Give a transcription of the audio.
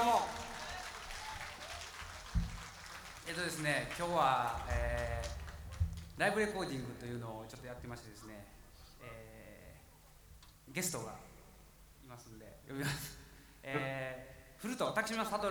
どうも。えっとですね今日は、えー、ライブレコーディングというのをちょっとやってましてですね、えー、ゲストがいますんで呼びます、えー、古田滝島悟